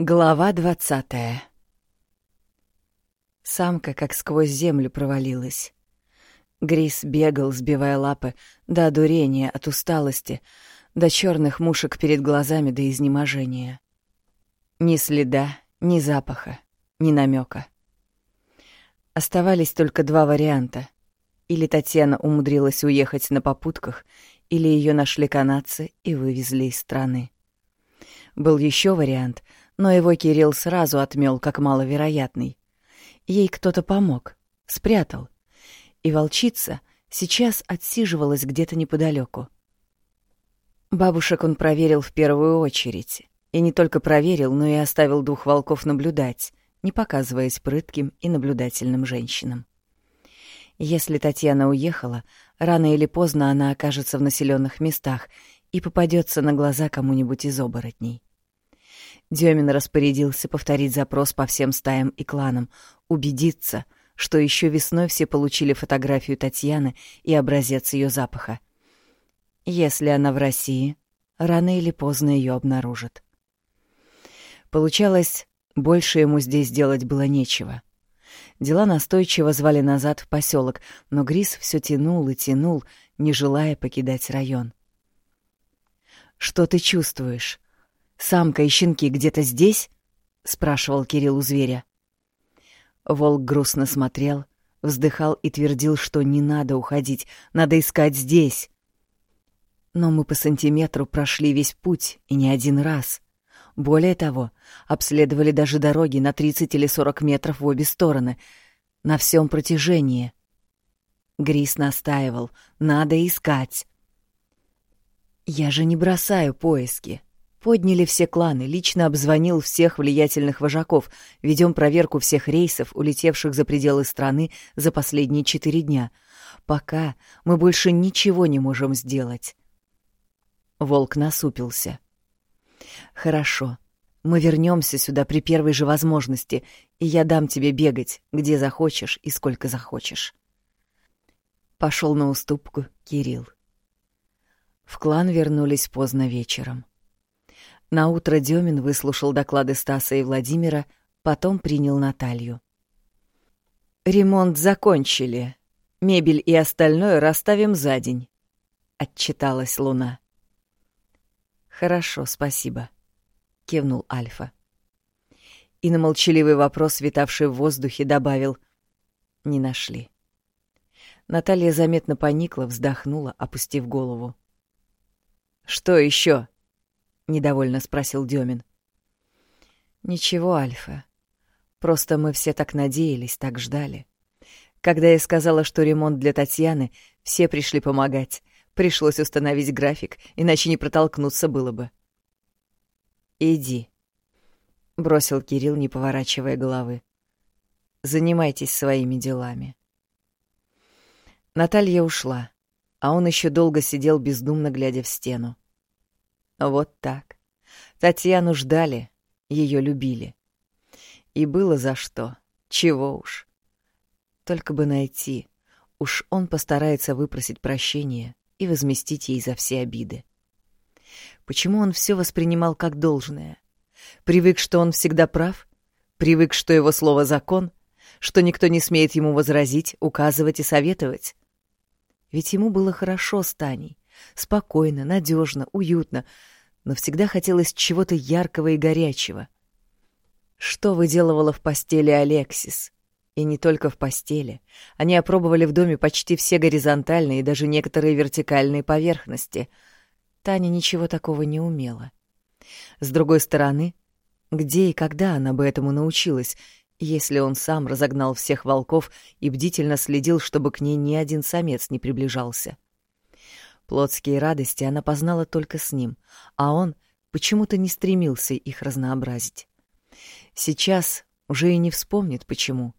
Глава двадцатая Самка как сквозь землю провалилась. Грис бегал, сбивая лапы, до одурения, от усталости, до черных мушек перед глазами до изнеможения. Ни следа, ни запаха, ни намека. Оставались только два варианта. Или Татьяна умудрилась уехать на попутках, или ее нашли канадцы и вывезли из страны. Был еще вариант — но его Кирилл сразу отмел как маловероятный. Ей кто-то помог, спрятал. И волчица сейчас отсиживалась где-то неподалеку. Бабушек он проверил в первую очередь. И не только проверил, но и оставил двух волков наблюдать, не показываясь прытким и наблюдательным женщинам. Если Татьяна уехала, рано или поздно она окажется в населенных местах и попадется на глаза кому-нибудь из оборотней. Демин распорядился повторить запрос по всем стаям и кланам, убедиться, что еще весной все получили фотографию Татьяны и образец ее запаха. Если она в России, рано или поздно ее обнаружат. Получалось, больше ему здесь делать было нечего. Дела настойчиво звали назад в поселок, но Грис все тянул и тянул, не желая покидать район. «Что ты чувствуешь?» Самка и щенки где-то здесь?» — спрашивал Кирилл у зверя. Волк грустно смотрел, вздыхал и твердил, что не надо уходить, надо искать здесь. Но мы по сантиметру прошли весь путь, и не один раз. Более того, обследовали даже дороги на 30 или 40 метров в обе стороны, на всем протяжении. Грис настаивал, надо искать. «Я же не бросаю поиски», Подняли все кланы, лично обзвонил всех влиятельных вожаков, ведем проверку всех рейсов, улетевших за пределы страны за последние четыре дня. Пока мы больше ничего не можем сделать. Волк насупился. Хорошо. Мы вернемся сюда при первой же возможности, и я дам тебе бегать, где захочешь и сколько захочешь. Пошел на уступку Кирилл. В клан вернулись поздно вечером. Наутро Демин выслушал доклады Стаса и Владимира, потом принял Наталью. «Ремонт закончили. Мебель и остальное расставим за день», — отчиталась Луна. «Хорошо, спасибо», — кивнул Альфа. И на молчаливый вопрос, витавший в воздухе, добавил «Не нашли». Наталья заметно поникла, вздохнула, опустив голову. «Что еще?» — недовольно спросил Демин. «Ничего, Альфа. Просто мы все так надеялись, так ждали. Когда я сказала, что ремонт для Татьяны, все пришли помогать. Пришлось установить график, иначе не протолкнуться было бы». «Иди», — бросил Кирилл, не поворачивая головы. «Занимайтесь своими делами». Наталья ушла, а он еще долго сидел, бездумно глядя в стену. Вот так. Татьяну ждали, ее любили. И было за что. Чего уж. Только бы найти. Уж он постарается выпросить прощения и возместить ей за все обиды. Почему он все воспринимал как должное? Привык, что он всегда прав? Привык, что его слово — закон? Что никто не смеет ему возразить, указывать и советовать? Ведь ему было хорошо с Таней. Спокойно, надежно, уютно, но всегда хотелось чего-то яркого и горячего. Что выделывала в постели Алексис? И не только в постели. Они опробовали в доме почти все горизонтальные и даже некоторые вертикальные поверхности. Таня ничего такого не умела. С другой стороны, где и когда она бы этому научилась, если он сам разогнал всех волков и бдительно следил, чтобы к ней ни один самец не приближался? — Плотские радости она познала только с ним, а он почему-то не стремился их разнообразить. Сейчас уже и не вспомнит, почему.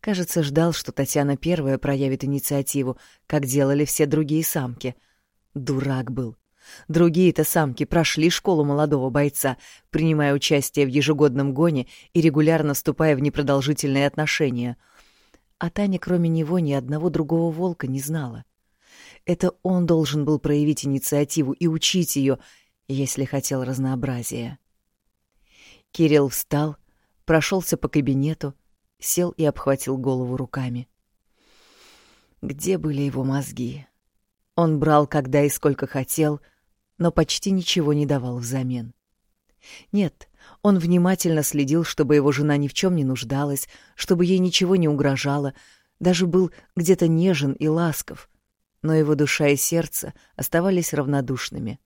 Кажется, ждал, что Татьяна первая проявит инициативу, как делали все другие самки. Дурак был. Другие-то самки прошли школу молодого бойца, принимая участие в ежегодном гоне и регулярно вступая в непродолжительные отношения. А Таня, кроме него, ни одного другого волка не знала. Это он должен был проявить инициативу и учить ее, если хотел разнообразия. Кирилл встал, прошелся по кабинету, сел и обхватил голову руками. Где были его мозги? Он брал когда и сколько хотел, но почти ничего не давал взамен. Нет, он внимательно следил, чтобы его жена ни в чем не нуждалась, чтобы ей ничего не угрожало, даже был где-то нежен и ласков, но его душа и сердце оставались равнодушными.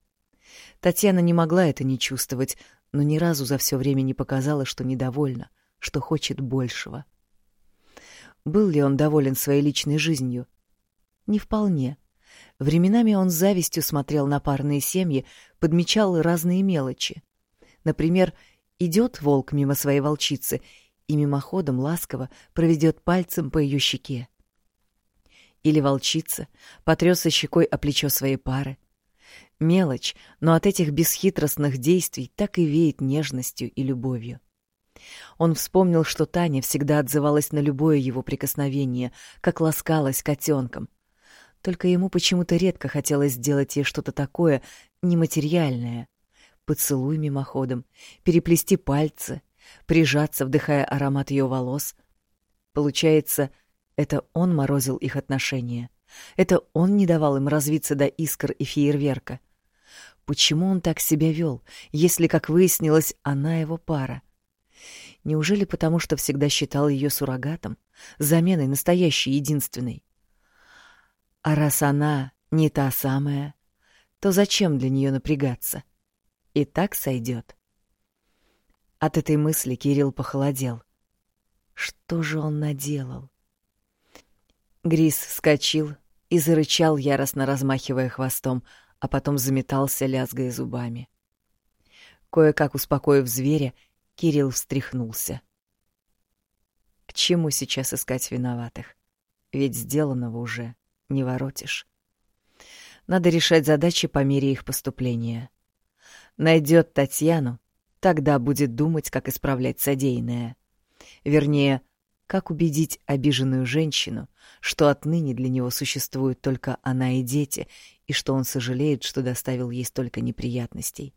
Татьяна не могла это не чувствовать, но ни разу за все время не показала, что недовольна, что хочет большего. Был ли он доволен своей личной жизнью? Не вполне. Временами он с завистью смотрел на парные семьи, подмечал разные мелочи. Например, идет волк мимо своей волчицы и мимоходом ласково проведет пальцем по ее щеке. Или волчица потрется щекой о плечо своей пары. Мелочь, но от этих бесхитростных действий так и веет нежностью и любовью. Он вспомнил, что Таня всегда отзывалась на любое его прикосновение, как ласкалась котенком. Только ему почему-то редко хотелось сделать ей что-то такое нематериальное. Поцелуй мимоходом, переплести пальцы, прижаться, вдыхая аромат ее волос. Получается, это он морозил их отношения. Это он не давал им развиться до искр и фейерверка. Почему он так себя вел, если, как выяснилось, она его пара? Неужели потому, что всегда считал ее суррогатом, заменой настоящей единственной? А раз она не та самая, то зачем для нее напрягаться? И так сойдет. От этой мысли Кирилл похолодел. Что же он наделал? Грис вскочил и зарычал, яростно размахивая хвостом, а потом заметался, лязгая зубами. Кое-как успокоив зверя, Кирилл встряхнулся. К чему сейчас искать виноватых? Ведь сделанного уже не воротишь. Надо решать задачи по мере их поступления. Найдет Татьяну, тогда будет думать, как исправлять содеянное. Вернее, как убедить обиженную женщину, что отныне для него существуют только она и дети, и что он сожалеет, что доставил ей столько неприятностей.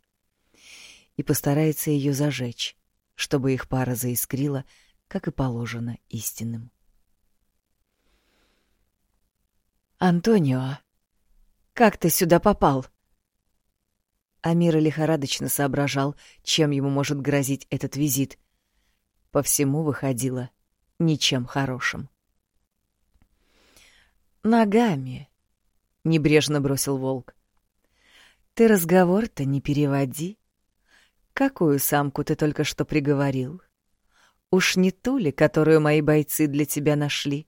И постарается ее зажечь, чтобы их пара заискрила, как и положено истинным. «Антонио, как ты сюда попал?» Амира лихорадочно соображал, чем ему может грозить этот визит. По всему выходило ничем хорошим. «Ногами», — небрежно бросил волк. «Ты разговор-то не переводи. Какую самку ты только что приговорил? Уж не ту ли, которую мои бойцы для тебя нашли?»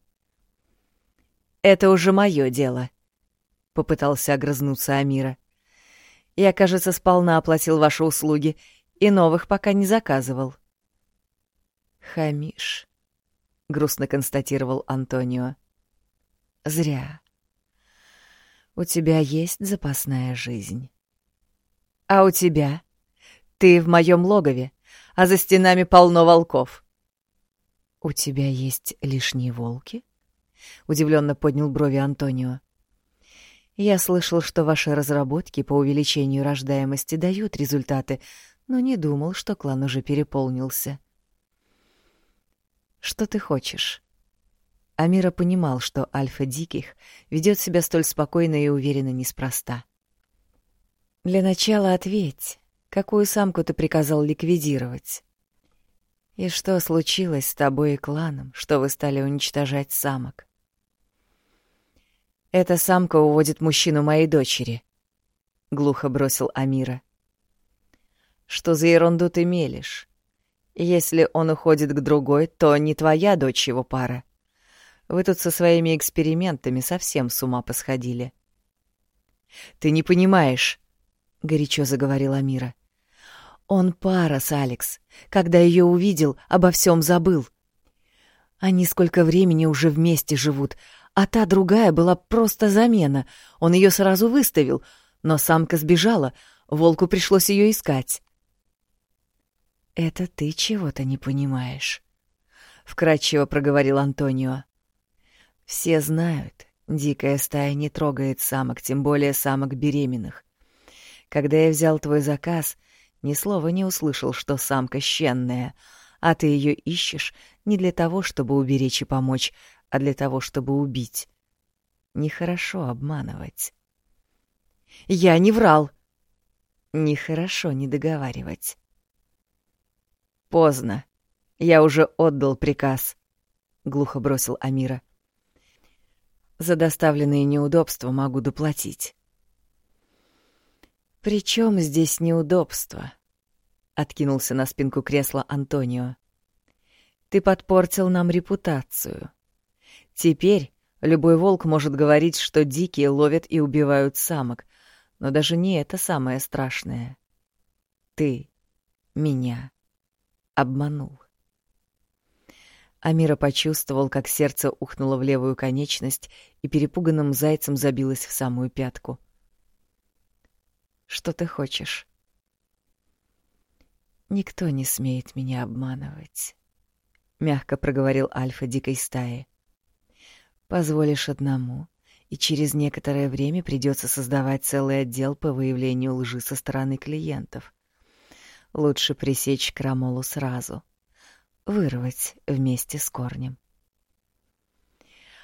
«Это уже мое дело», — попытался огрызнуться Амира. «Я, кажется, сполна оплатил ваши услуги и новых пока не заказывал». «Хамиш», — грустно констатировал Антонио. «Зря. У тебя есть запасная жизнь. А у тебя? Ты в моем логове, а за стенами полно волков». «У тебя есть лишние волки?» — удивленно поднял брови Антонио. «Я слышал, что ваши разработки по увеличению рождаемости дают результаты, но не думал, что клан уже переполнился». Что ты хочешь?» Амира понимал, что Альфа Диких ведет себя столь спокойно и уверенно неспроста. «Для начала ответь, какую самку ты приказал ликвидировать? И что случилось с тобой и кланом, что вы стали уничтожать самок?» «Эта самка уводит мужчину моей дочери», — глухо бросил Амира. «Что за ерунду ты мелешь? Если он уходит к другой, то не твоя дочь его пара. Вы тут со своими экспериментами совсем с ума посходили. Ты не понимаешь, горячо заговорила Мира. Он пара с Алекс. Когда ее увидел, обо всем забыл. Они сколько времени уже вместе живут, а та другая была просто замена. Он ее сразу выставил, но самка сбежала, волку пришлось ее искать. «Это ты чего-то не понимаешь», — вкратчиво проговорил Антонио. «Все знают, дикая стая не трогает самок, тем более самок беременных. Когда я взял твой заказ, Ни слова не услышал, что самка щенная, а ты ее ищешь не для того, чтобы уберечь и помочь, а для того, чтобы убить. Нехорошо обманывать. Я не врал. Нехорошо не договаривать. Поздно. Я уже отдал приказ, глухо бросил Амира. За доставленные неудобства могу доплатить. Причем здесь неудобства? Откинулся на спинку кресла Антонио. Ты подпортил нам репутацию. Теперь любой волк может говорить, что дикие ловят и убивают самок, но даже не это самое страшное. Ты меня обманул. Амира почувствовал, как сердце ухнуло в левую конечность и перепуганным зайцем забилось в самую пятку. «Что ты хочешь?» «Никто не смеет меня обманывать», — мягко проговорил Альфа дикой стаи. «Позволишь одному, и через некоторое время придется создавать целый отдел по выявлению лжи со стороны клиентов. Лучше пресечь крамолу сразу» вырвать вместе с корнем.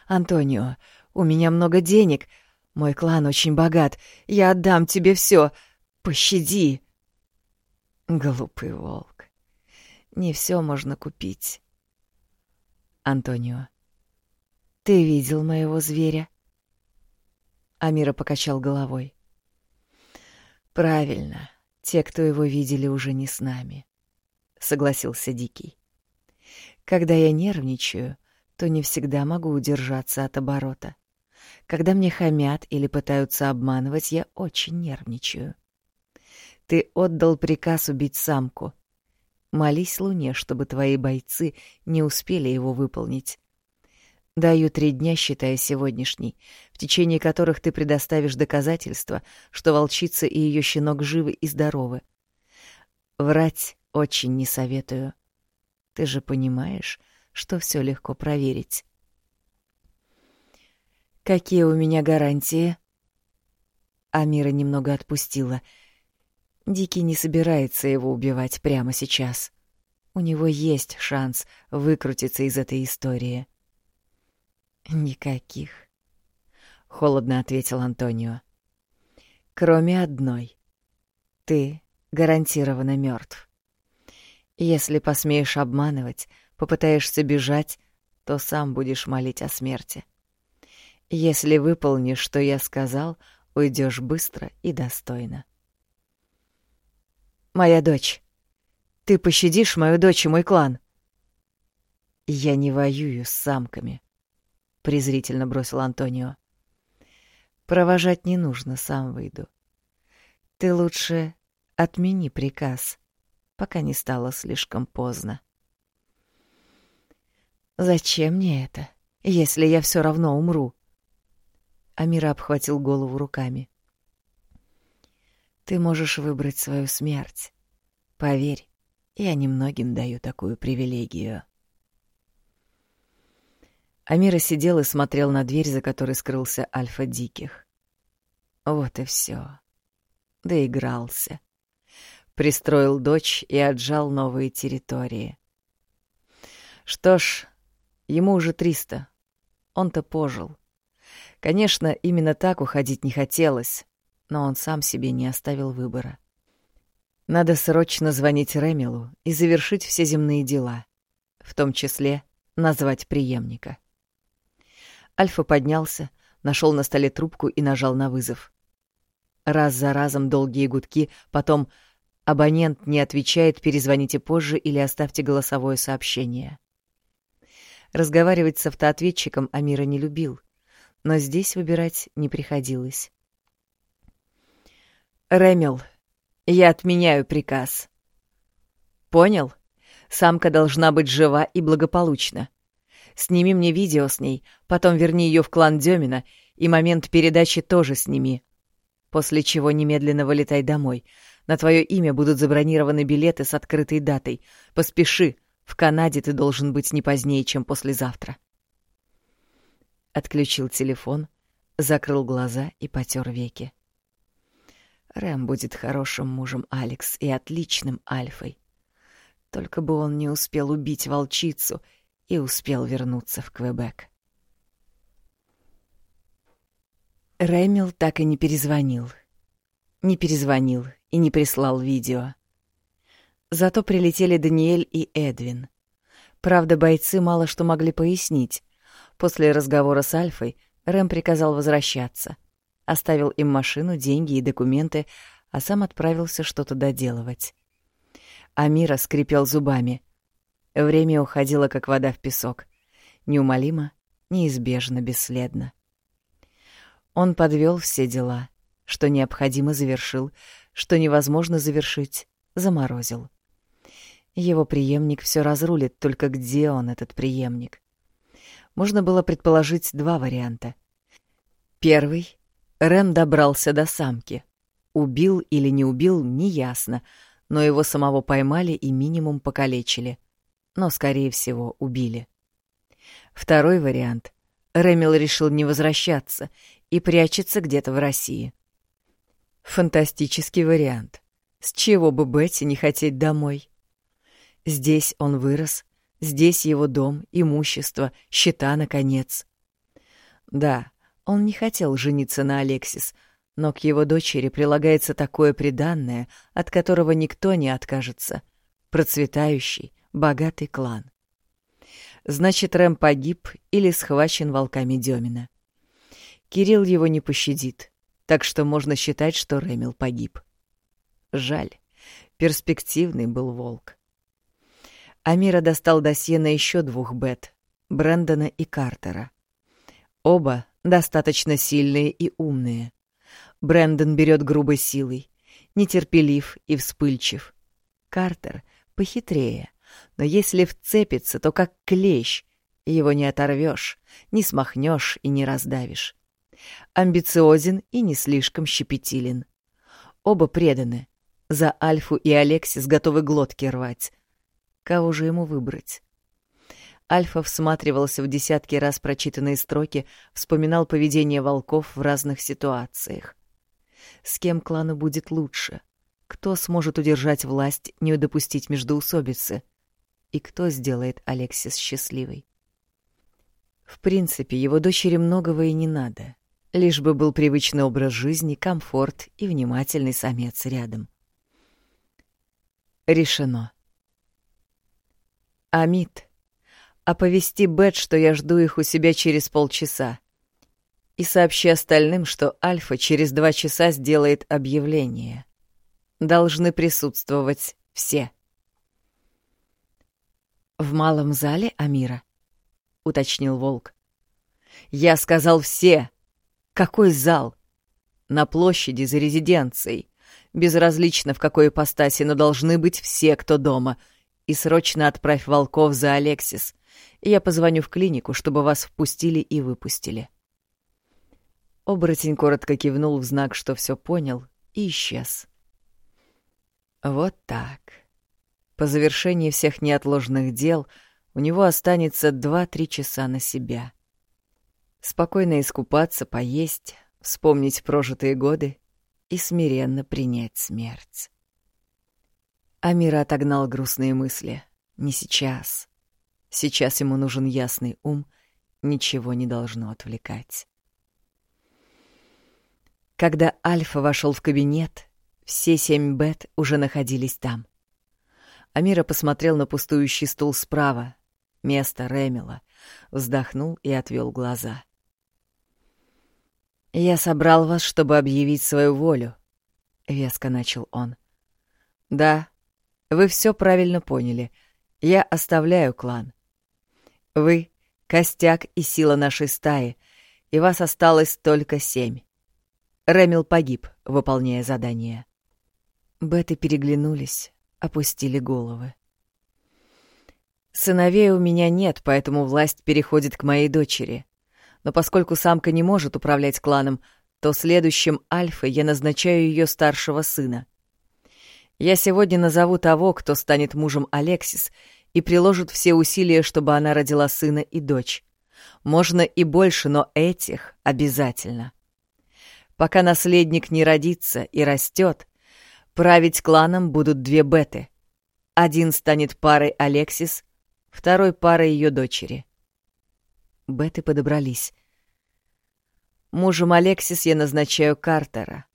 «Антонио, у меня много денег. Мой клан очень богат. Я отдам тебе все. Пощади!» Глупый волк. Не все можно купить. Антонио, ты видел моего зверя? Амира покачал головой. Правильно. Те, кто его видели, уже не с нами, согласился Дикий. Когда я нервничаю, то не всегда могу удержаться от оборота. Когда мне хамят или пытаются обманывать, я очень нервничаю. Ты отдал приказ убить самку. Молись Луне, чтобы твои бойцы не успели его выполнить. Даю три дня, считая сегодняшний, в течение которых ты предоставишь доказательства, что волчица и ее щенок живы и здоровы. Врать очень не советую. Ты же понимаешь, что все легко проверить. Какие у меня гарантии? Амира немного отпустила. Дикий не собирается его убивать прямо сейчас. У него есть шанс выкрутиться из этой истории. Никаких, холодно ответил Антонио. Кроме одной. Ты гарантированно мертв. Если посмеешь обманывать, попытаешься бежать, то сам будешь молить о смерти. Если выполнишь, что я сказал, уйдешь быстро и достойно. Моя дочь. Ты пощадишь мою дочь и мой клан? Я не воюю с самками, презрительно бросил Антонио. Провожать не нужно, сам выйду. Ты лучше отмени приказ пока не стало слишком поздно. «Зачем мне это, если я все равно умру?» Амира обхватил голову руками. «Ты можешь выбрать свою смерть. Поверь, я немногим даю такую привилегию». Амира сидел и смотрел на дверь, за которой скрылся Альфа Диких. Вот и все. Доигрался пристроил дочь и отжал новые территории. Что ж, ему уже триста. Он-то пожил. Конечно, именно так уходить не хотелось, но он сам себе не оставил выбора. Надо срочно звонить Ремилу и завершить все земные дела, в том числе назвать преемника. Альфа поднялся, нашел на столе трубку и нажал на вызов. Раз за разом долгие гудки, потом Абонент не отвечает, перезвоните позже или оставьте голосовое сообщение. Разговаривать с автоответчиком Амира не любил, но здесь выбирать не приходилось. «Рэмил, я отменяю приказ». «Понял? Самка должна быть жива и благополучна. Сними мне видео с ней, потом верни ее в клан Демина, и момент передачи тоже сними. После чего немедленно вылетай домой. На твое имя будут забронированы билеты с открытой датой. Поспеши, в Канаде ты должен быть не позднее, чем послезавтра. Отключил телефон, закрыл глаза и потер веки. Рэм будет хорошим мужем Алекс и отличным альфой. Только бы он не успел убить волчицу и успел вернуться в Квебек. Рэмил так и не перезвонил. Не перезвонил и не прислал видео. Зато прилетели Даниэль и Эдвин. Правда, бойцы мало что могли пояснить. После разговора с Альфой Рэм приказал возвращаться. Оставил им машину, деньги и документы, а сам отправился что-то доделывать. Амира скрипел зубами. Время уходило, как вода в песок. Неумолимо, неизбежно, бесследно. Он подвел все дела, что необходимо завершил, что невозможно завершить, заморозил. Его преемник все разрулит, только где он, этот преемник? Можно было предположить два варианта. Первый — Рэм добрался до самки. Убил или не убил, неясно, но его самого поймали и минимум покалечили. Но, скорее всего, убили. Второй вариант — Рэмил решил не возвращаться и прячется где-то в России. Фантастический вариант. С чего бы Бетти не хотеть домой? Здесь он вырос, здесь его дом, имущество, счета, наконец. Да, он не хотел жениться на Алексис, но к его дочери прилагается такое приданное, от которого никто не откажется. Процветающий, богатый клан. Значит, Рэм погиб или схвачен волками Демина. Кирилл его не пощадит, так что можно считать, что Рэмил погиб. Жаль, перспективный был волк. Амира достал досье на еще двух Бет — Брэндона и Картера. Оба достаточно сильные и умные. Брэндон берет грубой силой, нетерпелив и вспыльчив. Картер похитрее, но если вцепится, то как клещ, его не оторвешь, не смахнешь и не раздавишь. Амбициозен и не слишком щепетилен. Оба преданы. За Альфу и Алексис готовы глотки рвать — Кого же ему выбрать? Альфа всматривался в десятки раз прочитанные строки, вспоминал поведение волков в разных ситуациях. С кем клану будет лучше? Кто сможет удержать власть, не допустить междоусобицы? И кто сделает Алексис счастливой? В принципе, его дочери многого и не надо. Лишь бы был привычный образ жизни, комфорт и внимательный самец рядом. Решено. Амит, оповести Бет, что я жду их у себя через полчаса. И сообщи остальным, что Альфа через два часа сделает объявление. Должны присутствовать все. «В малом зале, Амира?» — уточнил Волк. «Я сказал все. Какой зал?» «На площади за резиденцией. Безразлично, в какой ипостаси, но должны быть все, кто дома — и срочно отправь волков за Алексис. Я позвоню в клинику, чтобы вас впустили и выпустили». Оборотень коротко кивнул в знак, что все понял, и исчез. Вот так. По завершении всех неотложных дел у него останется два-три часа на себя. Спокойно искупаться, поесть, вспомнить прожитые годы и смиренно принять смерть. Амира отогнал грустные мысли. Не сейчас. Сейчас ему нужен ясный ум, ничего не должно отвлекать. Когда Альфа вошел в кабинет, все семь бет уже находились там. Амира посмотрел на пустующий стул справа, место Ремела, вздохнул и отвел глаза. «Я собрал вас, чтобы объявить свою волю», — веско начал он. «Да, вы все правильно поняли. Я оставляю клан. Вы — костяк и сила нашей стаи, и вас осталось только семь. Ремил погиб, выполняя задание. Беты переглянулись, опустили головы. Сыновей у меня нет, поэтому власть переходит к моей дочери. Но поскольку самка не может управлять кланом, то следующим Альфой я назначаю ее старшего сына — я сегодня назову того, кто станет мужем Алексис, и приложит все усилия, чтобы она родила сына и дочь. Можно и больше, но этих обязательно. Пока наследник не родится и растет, править кланом будут две беты. Один станет парой Алексис, второй парой ее дочери. Беты подобрались. Мужем Алексис я назначаю Картера,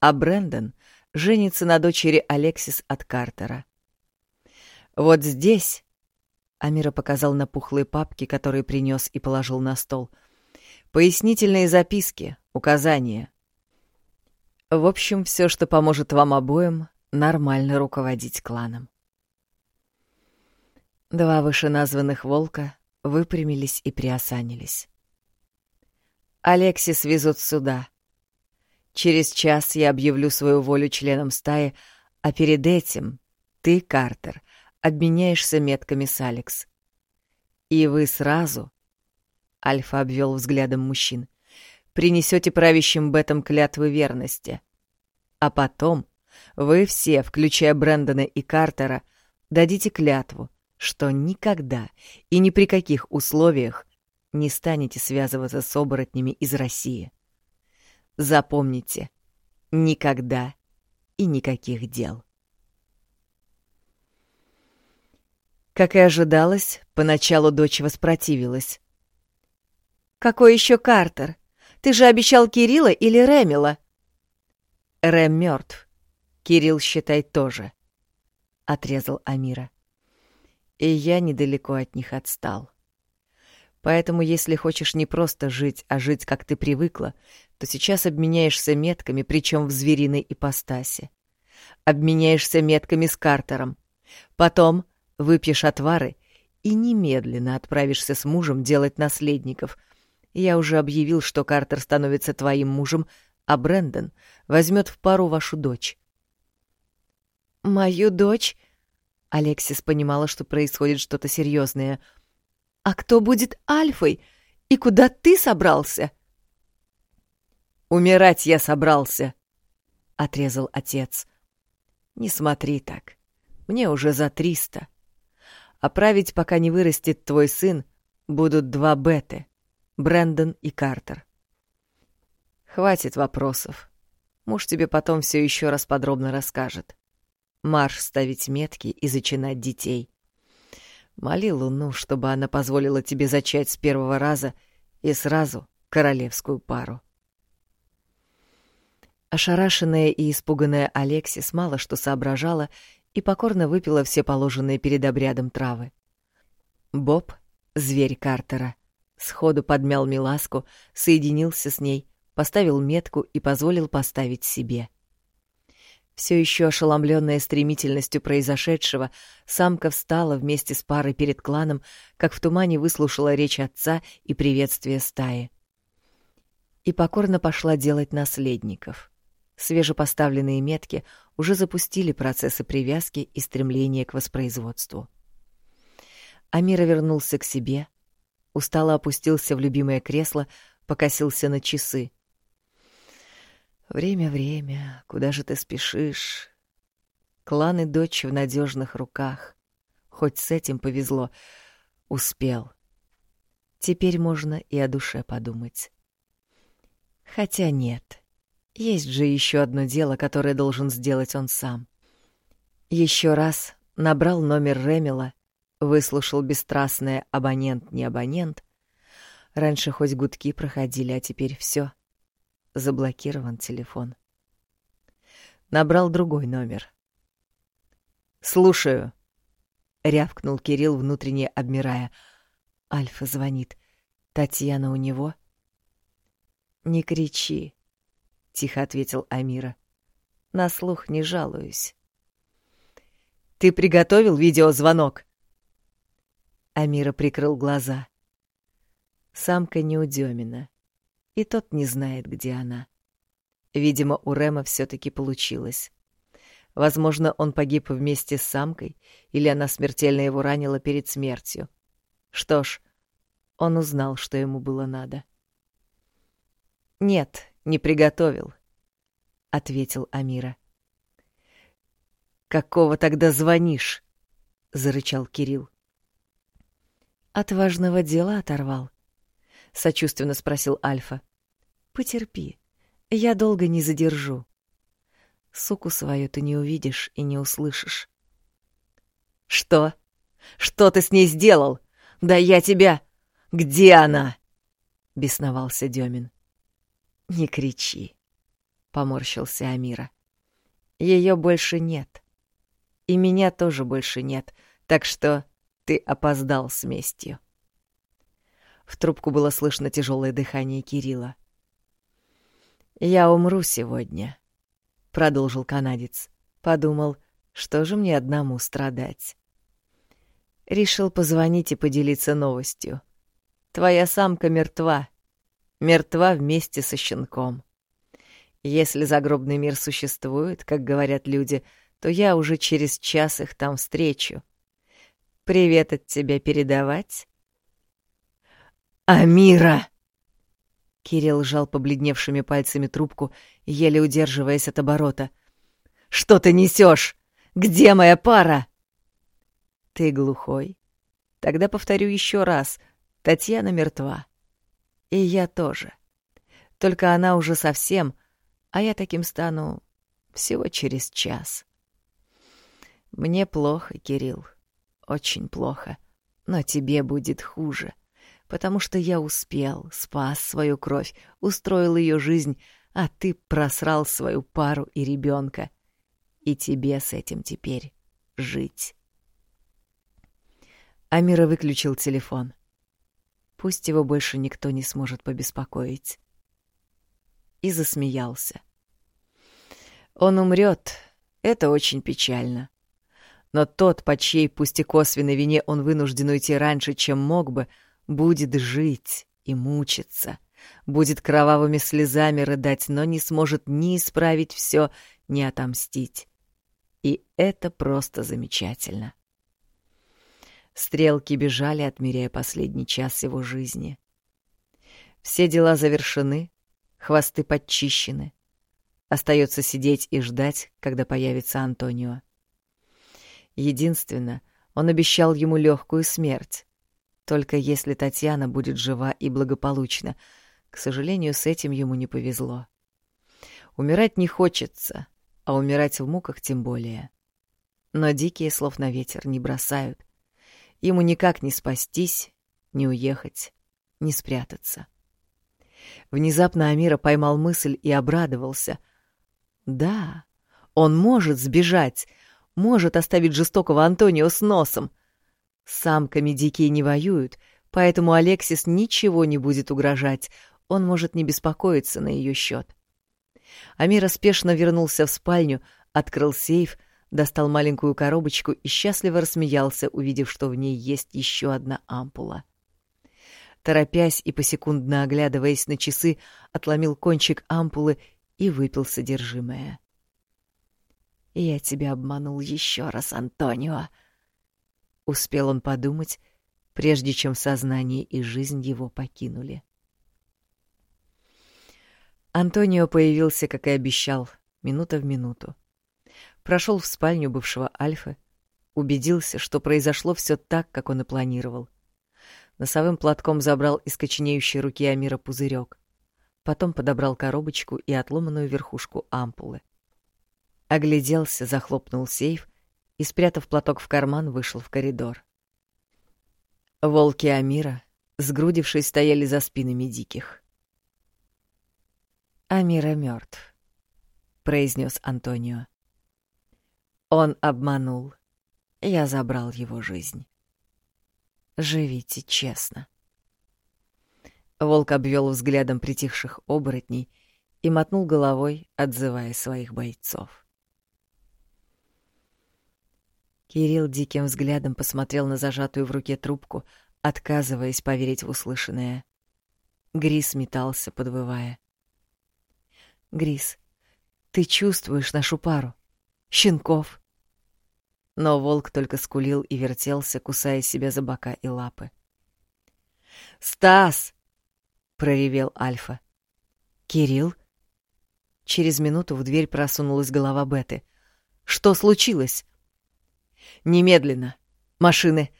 а Брэндон женится на дочери Алексис от Картера. Вот здесь Амира показал на пухлые папки, которые принес и положил на стол. Пояснительные записки, указания. В общем, все, что поможет вам обоим нормально руководить кланом. Два вышеназванных волка выпрямились и приосанились. Алексис везут сюда. Через час я объявлю свою волю членам стаи, а перед этим ты, Картер, обменяешься метками с Алекс. И вы сразу, — Альфа обвел взглядом мужчин, — принесете правящим Бетам клятвы верности. А потом вы все, включая Брэндона и Картера, дадите клятву, что никогда и ни при каких условиях не станете связываться с оборотнями из России. Запомните, никогда и никаких дел. Как и ожидалось, поначалу дочь воспротивилась. «Какой еще Картер? Ты же обещал Кирилла или Ремила?» «Рэм мертв. Кирилл, считай, тоже», — отрезал Амира. «И я недалеко от них отстал. Поэтому, если хочешь не просто жить, а жить, как ты привыкла, то сейчас обменяешься метками, причем в звериной ипостаси. Обменяешься метками с Картером. Потом выпьешь отвары и немедленно отправишься с мужем делать наследников. Я уже объявил, что Картер становится твоим мужем, а Брэндон возьмет в пару вашу дочь. «Мою дочь?» Алексис понимала, что происходит что-то серьезное. «А кто будет Альфой? И куда ты собрался?» «Умирать я собрался», — отрезал отец. «Не смотри так. Мне уже за триста. А править, пока не вырастет твой сын, будут два беты — Брэндон и Картер. Хватит вопросов. Муж тебе потом все еще раз подробно расскажет. Марш ставить метки и зачинать детей. Моли Луну, чтобы она позволила тебе зачать с первого раза и сразу королевскую пару. Ошарашенная и испуганная Алексис мало что соображала и покорно выпила все положенные перед обрядом травы. Боб, зверь Картера, сходу подмял Миласку, соединился с ней, поставил метку и позволил поставить себе. Все еще ошеломленная стремительностью произошедшего, самка встала вместе с парой перед кланом, как в тумане выслушала речь отца и приветствие стаи. И покорно пошла делать наследников — Свежепоставленные метки уже запустили процессы привязки и стремления к воспроизводству. Амира вернулся к себе, устало опустился в любимое кресло, покосился на часы. «Время, время, куда же ты спешишь?» Клан и дочь в надежных руках. Хоть с этим повезло. Успел. Теперь можно и о душе подумать. Хотя нет. Есть же еще одно дело, которое должен сделать он сам. Еще раз набрал номер Ремела, выслушал бесстрастное абонент не абонент. Раньше хоть гудки проходили, а теперь все. Заблокирован телефон. Набрал другой номер. «Слушаю», — рявкнул Кирилл, внутренне обмирая. Альфа звонит. «Татьяна у него?» «Не кричи», тихо ответил Амира. На слух не жалуюсь. Ты приготовил видеозвонок? Амира прикрыл глаза. Самка неудёмина, и тот не знает, где она. Видимо, у Рема все таки получилось. Возможно, он погиб вместе с самкой, или она смертельно его ранила перед смертью. Что ж, он узнал, что ему было надо. «Нет, не приготовил, ответил Амира. Какого тогда звонишь? зарычал Кирилл. От важного дела оторвал, сочувственно спросил Альфа. Потерпи. Я долго не задержу. Суку свою ты не увидишь и не услышишь. Что? Что ты с ней сделал? Да я тебя... Где она? Бесновался Демин. Не кричи, поморщился Амира. Ее больше нет. И меня тоже больше нет, так что ты опоздал с местью. В трубку было слышно тяжелое дыхание Кирилла. «Я умру сегодня», — продолжил канадец. Подумал, что же мне одному страдать. Решил позвонить и поделиться новостью. Твоя самка мертва. Мертва вместе со щенком. Если загробный мир существует, как говорят люди, то я уже через час их там встречу. Привет от тебя передавать? «Амира!» Кирилл сжал побледневшими пальцами трубку, еле удерживаясь от оборота. «Что ты несешь? Где моя пара?» «Ты глухой? Тогда повторю еще раз. Татьяна мертва. И я тоже. Только она уже совсем, а я таким стану всего через час. Мне плохо, Кирилл, очень плохо, но тебе будет хуже» потому что я успел, спас свою кровь, устроил ее жизнь, а ты просрал свою пару и ребенка. И тебе с этим теперь жить. Амира выключил телефон. Пусть его больше никто не сможет побеспокоить. И засмеялся. Он умрет, это очень печально. Но тот, по чьей пусть и косвенной вине он вынужден уйти раньше, чем мог бы, — будет жить и мучиться, будет кровавыми слезами рыдать, но не сможет ни исправить все, ни отомстить. И это просто замечательно. Стрелки бежали, отмеряя последний час его жизни. Все дела завершены, хвосты подчищены. Остается сидеть и ждать, когда появится Антонио. Единственно, он обещал ему легкую смерть, только если Татьяна будет жива и благополучна. К сожалению, с этим ему не повезло. Умирать не хочется, а умирать в муках тем более. Но дикие слов на ветер не бросают. Ему никак не спастись, не уехать, не спрятаться. Внезапно Амира поймал мысль и обрадовался. Да, он может сбежать, может оставить жестокого Антонио с носом — самками дикие не воюют, поэтому Алексис ничего не будет угрожать, он может не беспокоиться на ее счет. Амира спешно вернулся в спальню, открыл сейф, достал маленькую коробочку и счастливо рассмеялся, увидев, что в ней есть еще одна ампула. Торопясь и посекундно оглядываясь на часы, отломил кончик ампулы и выпил содержимое. «Я тебя обманул еще раз, Антонио», Успел он подумать, прежде чем сознание и жизнь его покинули. Антонио появился, как и обещал, минута в минуту. Прошел в спальню бывшего Альфы, убедился, что произошло все так, как он и планировал. Носовым платком забрал из коченеющей руки Амира пузырек. Потом подобрал коробочку и отломанную верхушку ампулы. Огляделся, захлопнул сейф и, спрятав платок в карман, вышел в коридор. Волки Амира, сгрудившись, стояли за спинами диких. «Амира мертв», — произнес Антонио. «Он обманул. Я забрал его жизнь. Живите честно». Волк обвел взглядом притихших оборотней и мотнул головой, отзывая своих бойцов. Кирилл диким взглядом посмотрел на зажатую в руке трубку, отказываясь поверить в услышанное. Грис метался, подвывая. «Грис, ты чувствуешь нашу пару? Щенков!» Но волк только скулил и вертелся, кусая себя за бока и лапы. «Стас!» — проревел Альфа. «Кирилл?» Через минуту в дверь просунулась голова Беты. «Что случилось?» Немедленно. Машины,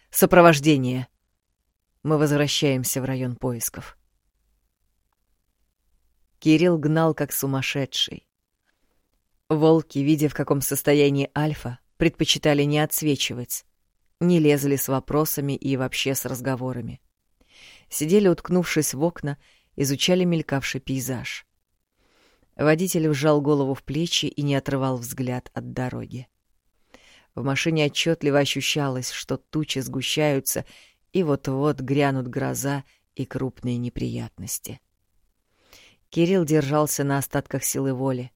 Кирилл гнал как сумасшедший. Волки, видя в каком состоянии Альфа, предпочитали не отсвечивать, не лезли с вопросами и вообще с разговорами. Сидели, уткнувшись в окна, изучали мелькавший пейзаж. Водитель вжал голову в плечи и не отрывал взгляд от дороги. В машине отчетливо ощущалось, что тучи сгущаются, и вот-вот грянут гроза и крупные неприятности. Кирилл держался на остатках силы воли.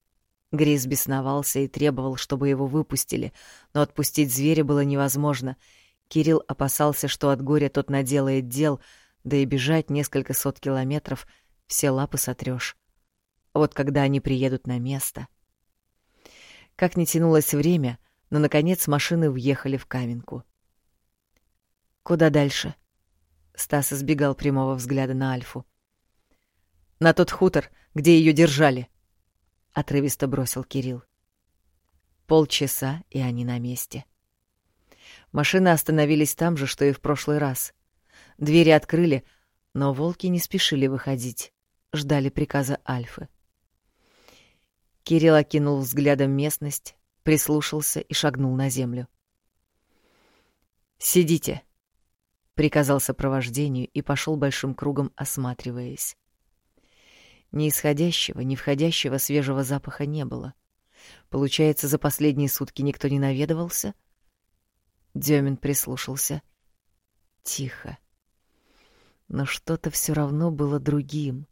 Грис бесновался и требовал, чтобы его выпустили, но отпустить зверя было невозможно. Кирилл опасался, что от горя тот наделает дел, да и бежать несколько сот километров все лапы сотрёшь. Вот когда они приедут на место. Как не тянулось время, но, наконец, машины въехали в Каменку. «Куда дальше?» Стас избегал прямого взгляда на Альфу. «На тот хутор, где ее держали», — отрывисто бросил Кирилл. Полчаса, и они на месте. Машины остановились там же, что и в прошлый раз. Двери открыли, но волки не спешили выходить, ждали приказа Альфы. Кирилл окинул взглядом местность, прислушался и шагнул на землю. «Сидите», — приказал сопровождению и пошел большим кругом, осматриваясь. Ни исходящего, ни входящего свежего запаха не было. Получается, за последние сутки никто не наведывался? Демин прислушался. Тихо. Но что-то все равно было другим.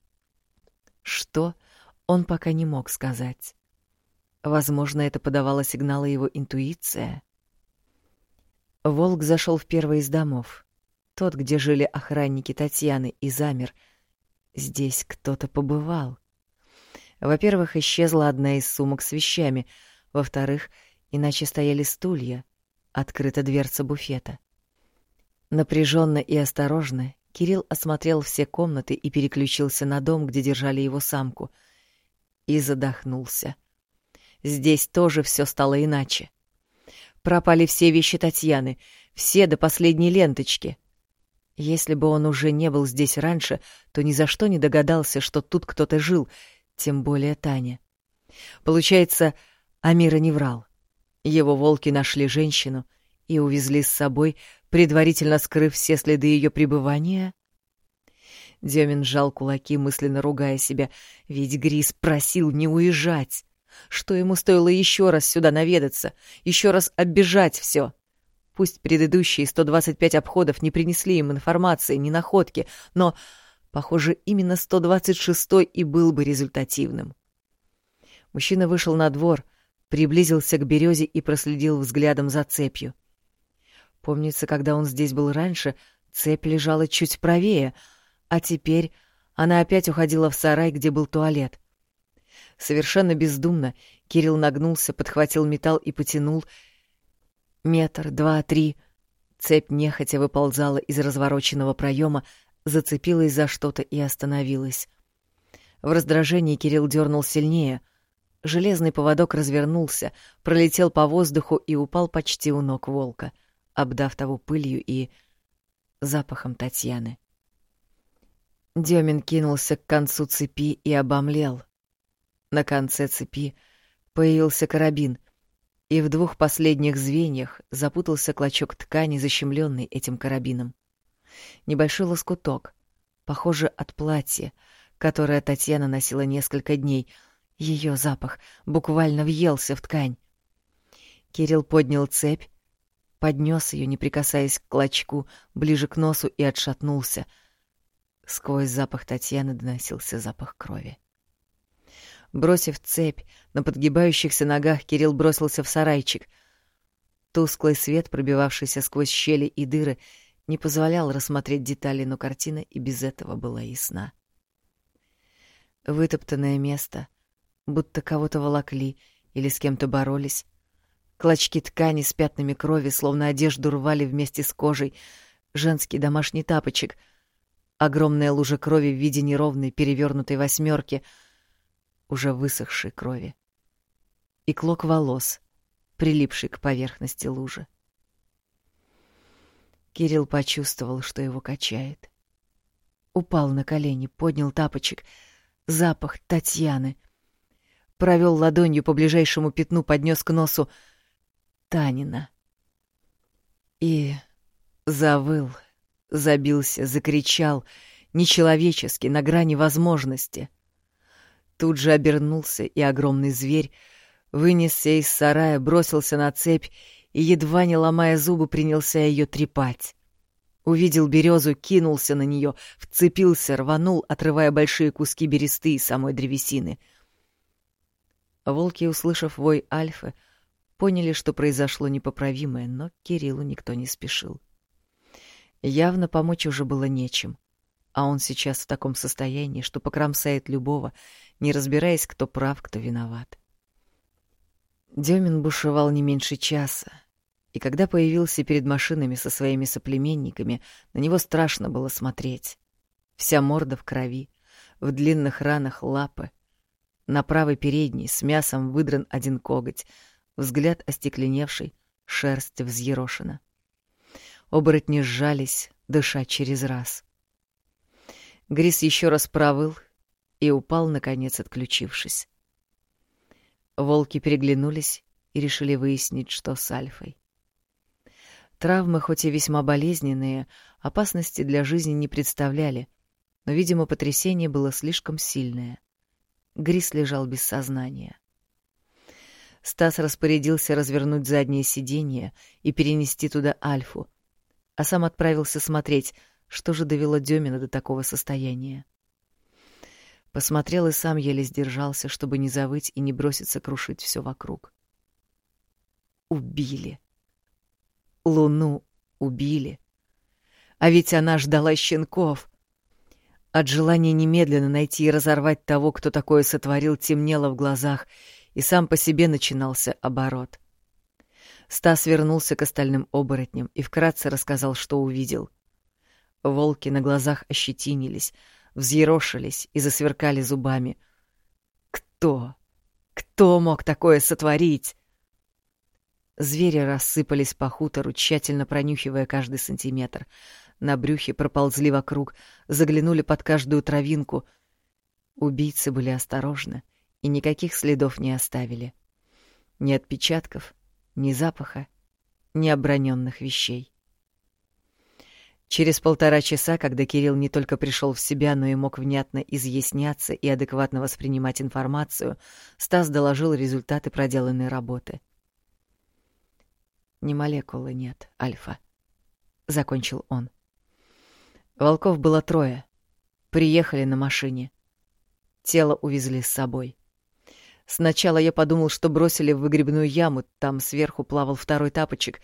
Что, он пока не мог сказать. Возможно, это подавала сигналы его интуиция. Волк зашел в первый из домов, тот, где жили охранники Татьяны, и замер. Здесь кто-то побывал. Во-первых, исчезла одна из сумок с вещами, во-вторых, иначе стояли стулья, открыта дверца буфета. Напряженно и осторожно Кирилл осмотрел все комнаты и переключился на дом, где держали его самку, и задохнулся — Здесь тоже все стало иначе. Пропали все вещи Татьяны, все до последней ленточки. Если бы он уже не был здесь раньше, то ни за что не догадался, что тут кто-то жил, тем более Таня. Получается, Амира не врал. Его волки нашли женщину и увезли с собой, предварительно скрыв все следы ее пребывания. Демин сжал кулаки, мысленно ругая себя, ведь Грис просил не уезжать. Что ему стоило еще раз сюда наведаться, еще раз оббежать все? Пусть предыдущие 125 обходов не принесли им информации, ни находки, но, похоже, именно 126-й и был бы результативным. Мужчина вышел на двор, приблизился к березе и проследил взглядом за цепью. Помнится, когда он здесь был раньше, цепь лежала чуть правее, а теперь она опять уходила в сарай, где был туалет. Совершенно бездумно Кирилл нагнулся, подхватил металл и потянул. Метр, два, три. Цепь нехотя выползала из развороченного проема, зацепилась за что-то и остановилась. В раздражении Кирилл дернул сильнее. Железный поводок развернулся, пролетел по воздуху и упал почти у ног волка, обдав того пылью и запахом Татьяны. Демин кинулся к концу цепи и обомлел. На конце цепи появился карабин, и в двух последних звеньях запутался клочок ткани, защемленный этим карабином. Небольшой лоскуток, похоже, от платья, которое Татьяна носила несколько дней. Ее запах буквально въелся в ткань. Кирилл поднял цепь, поднес ее, не прикасаясь к клочку, ближе к носу и отшатнулся. Сквозь запах Татьяны доносился запах крови. Бросив цепь, на подгибающихся ногах Кирилл бросился в сарайчик. Тусклый свет, пробивавшийся сквозь щели и дыры, не позволял рассмотреть детали, но картина и без этого была ясна. Вытоптанное место, будто кого-то волокли или с кем-то боролись. Клочки ткани с пятнами крови, словно одежду рвали вместе с кожей. Женский домашний тапочек. Огромная лужа крови в виде неровной перевернутой восьмерки — уже высохшей крови, и клок волос, прилипший к поверхности лужи. Кирилл почувствовал, что его качает. Упал на колени, поднял тапочек. запах Татьяны. Провел ладонью по ближайшему пятну, поднес к носу Танина. И завыл, забился, закричал, нечеловечески, на грани возможности. Тут же обернулся, и огромный зверь вынесся из сарая, бросился на цепь и, едва не ломая зубы, принялся ее трепать. Увидел березу, кинулся на нее, вцепился, рванул, отрывая большие куски бересты и самой древесины. Волки, услышав вой Альфы, поняли, что произошло непоправимое, но Кириллу никто не спешил. Явно помочь уже было нечем, а он сейчас в таком состоянии, что покромсает любого, не разбираясь, кто прав, кто виноват. Демин бушевал не меньше часа, и когда появился перед машинами со своими соплеменниками, на него страшно было смотреть. Вся морда в крови, в длинных ранах лапы. На правой передней с мясом выдран один коготь, взгляд остекленевший, шерсть взъерошена. Оборотни сжались, дыша через раз. Грис еще раз провыл и упал, наконец, отключившись. Волки переглянулись и решили выяснить, что с Альфой. Травмы, хоть и весьма болезненные, опасности для жизни не представляли, но, видимо, потрясение было слишком сильное. Грис лежал без сознания. Стас распорядился развернуть заднее сиденье и перенести туда Альфу, а сам отправился смотреть, что же довело Демина до такого состояния. Посмотрел и сам еле сдержался, чтобы не завыть и не броситься крушить все вокруг. Убили. Луну убили. А ведь она ждала щенков. От желания немедленно найти и разорвать того, кто такое сотворил, темнело в глазах, и сам по себе начинался оборот. Стас вернулся к остальным оборотням и вкратце рассказал, что увидел. Волки на глазах ощетинились, взъерошились и засверкали зубами. Кто? Кто мог такое сотворить? Звери рассыпались по хутору, тщательно пронюхивая каждый сантиметр. На брюхе проползли вокруг, заглянули под каждую травинку. Убийцы были осторожны и никаких следов не оставили. Ни отпечатков, ни запаха, ни оброненных вещей. Через полтора часа, когда Кирилл не только пришел в себя, но и мог внятно изъясняться и адекватно воспринимать информацию, Стас доложил результаты проделанной работы — ни молекулы нет, Альфа. Закончил он. Волков было трое. Приехали на машине. Тело увезли с собой. Сначала я подумал, что бросили в выгребную яму, там сверху плавал второй тапочек,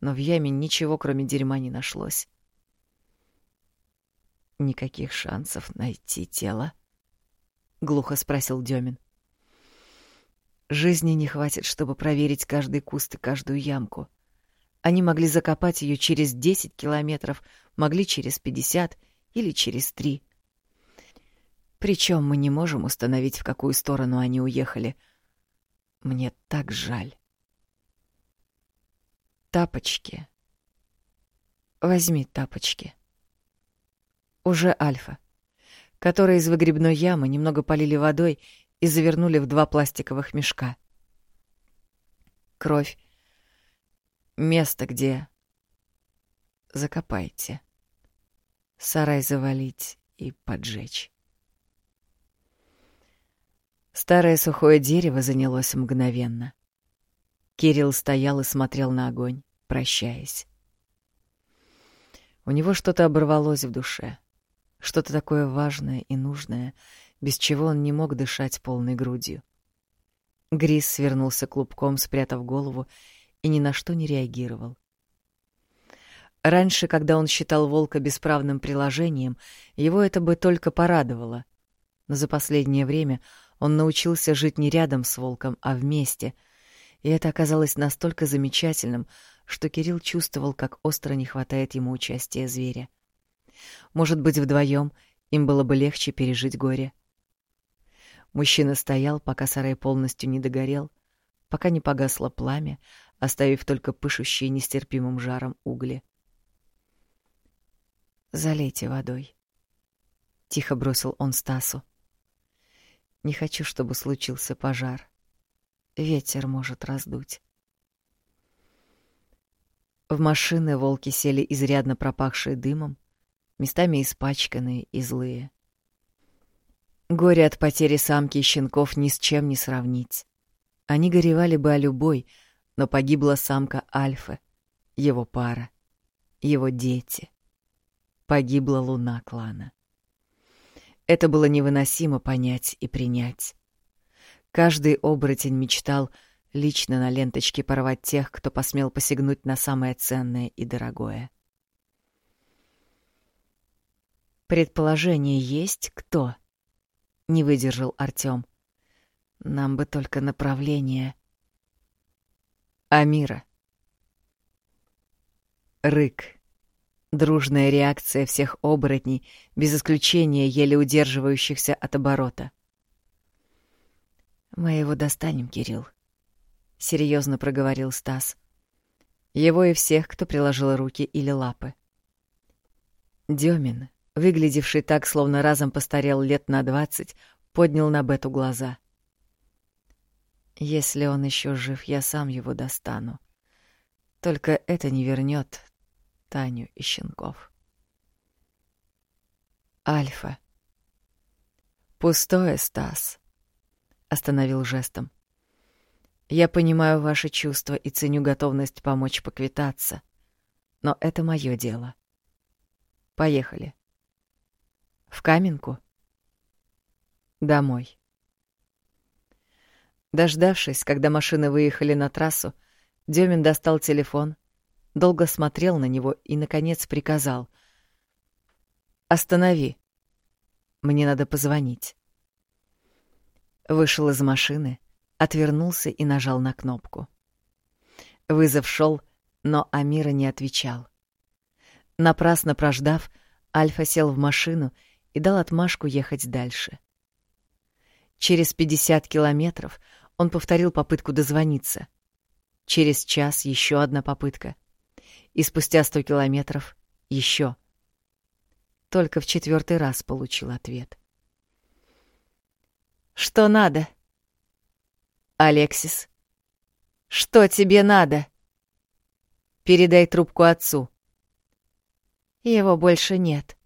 но в яме ничего, кроме дерьма, не нашлось. Никаких шансов найти тело? глухо спросил Демин. Жизни не хватит, чтобы проверить каждый куст и каждую ямку. Они могли закопать ее через 10 километров, могли через 50 или через 3. Причем мы не можем установить, в какую сторону они уехали. Мне так жаль. Тапочки. Возьми тапочки. Уже Альфа, которые из выгребной ямы немного полили водой и завернули в два пластиковых мешка. Кровь. Место, где... Закопайте. Сарай завалить и поджечь. Старое сухое дерево занялось мгновенно. Кирилл стоял и смотрел на огонь, прощаясь. У него что-то оборвалось в душе, что-то такое важное и нужное, без чего он не мог дышать полной грудью. Грис свернулся клубком, спрятав голову, и ни на что не реагировал. Раньше, когда он считал волка бесправным приложением, его это бы только порадовало. Но за последнее время он научился жить не рядом с волком, а вместе, и это оказалось настолько замечательным, что Кирилл чувствовал, как остро не хватает ему участия зверя. Может быть, вдвоем им было бы легче пережить горе. Мужчина стоял, пока сарай полностью не догорел, пока не погасло пламя, оставив только пышущие нестерпимым жаром угли. «Залейте водой», — тихо бросил он Стасу. Не хочу, чтобы случился пожар. Ветер может раздуть. В машины волки сели изрядно пропахшие дымом, местами испачканные и злые. Горе от потери самки и щенков ни с чем не сравнить. Они горевали бы о любой, но погибла самка Альфы, его пара, его дети. Погибла луна клана. Это было невыносимо понять и принять. Каждый оборотень мечтал лично на ленточке порвать тех, кто посмел посягнуть на самое ценное и дорогое. Предположение есть кто? Не выдержал Артём. Нам бы только направление. Амира. Рык. Дружная реакция всех оборотней, без исключения еле удерживающихся от оборота. «Мы его достанем, Кирилл», — серьезно проговорил Стас. Его и всех, кто приложил руки или лапы. Демин, выглядевший так, словно разом постарел лет на двадцать, поднял на Бету глаза. «Если он еще жив, я сам его достану. Только это не вернет Таню и щенков. Альфа. Пустое, Стас. Остановил жестом. Я понимаю ваши чувства и ценю готовность помочь поквитаться. Но это мое дело. Поехали. В Каменку? Домой. Дождавшись, когда машины выехали на трассу, Демин достал телефон, долго смотрел на него и, наконец, приказал. «Останови. Мне надо позвонить». Вышел из машины, отвернулся и нажал на кнопку. Вызов шел, но Амира не отвечал. Напрасно прождав, Альфа сел в машину и дал отмашку ехать дальше. Через пятьдесят километров он повторил попытку дозвониться. Через час еще одна попытка и спустя сто километров еще. Только в четвертый раз получил ответ. «Что надо?» «Алексис, что тебе надо?» «Передай трубку отцу». «Его больше нет».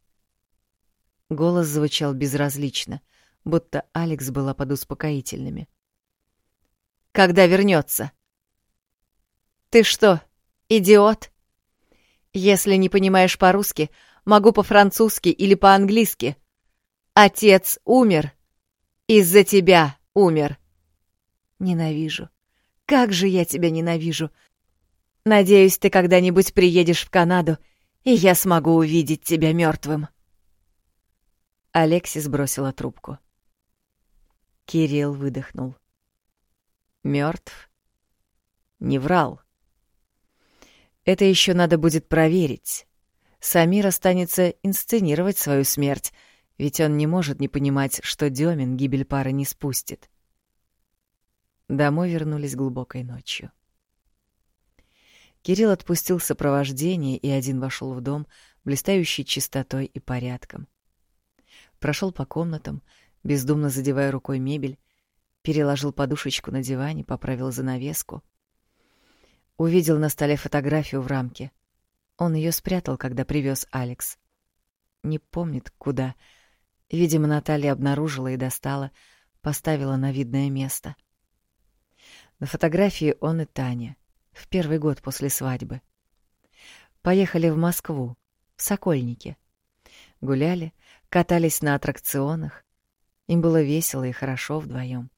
Голос звучал безразлично, будто Алекс была под успокоительными. «Когда вернется?» «Ты что, идиот?» Если не понимаешь по-русски, могу по-французски или по-английски. Отец умер. Из-за тебя умер. Ненавижу. Как же я тебя ненавижу. Надеюсь, ты когда-нибудь приедешь в Канаду, и я смогу увидеть тебя мертвым. Алексис бросила трубку. Кирилл выдохнул. Мертв? Не врал. Это еще надо будет проверить. Самир останется инсценировать свою смерть, ведь он не может не понимать, что Демин гибель пары не спустит. Домой вернулись глубокой ночью. Кирилл отпустил сопровождение и один вошел в дом, блистающий чистотой и порядком. Прошел по комнатам, бездумно задевая рукой мебель, переложил подушечку на диване, поправил занавеску — Увидел на столе фотографию в рамке. Он ее спрятал, когда привез Алекс. Не помнит, куда. Видимо, Наталья обнаружила и достала, поставила на видное место. На фотографии он и Таня, в первый год после свадьбы. Поехали в Москву, в Сокольники. Гуляли, катались на аттракционах. Им было весело и хорошо вдвоем.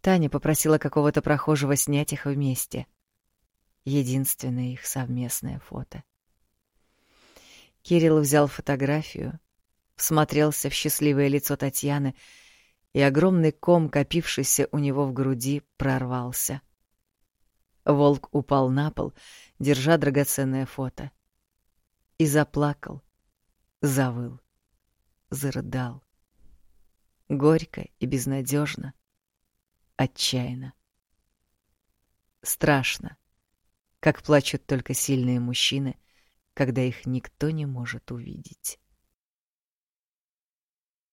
Таня попросила какого-то прохожего снять их вместе единственное их совместное фото. Кирилл взял фотографию, всмотрелся в счастливое лицо Татьяны, и огромный ком, копившийся у него в груди, прорвался. Волк упал на пол, держа драгоценное фото. И заплакал, завыл, зарыдал. Горько и безнадежно, отчаянно. Страшно как плачут только сильные мужчины, когда их никто не может увидеть.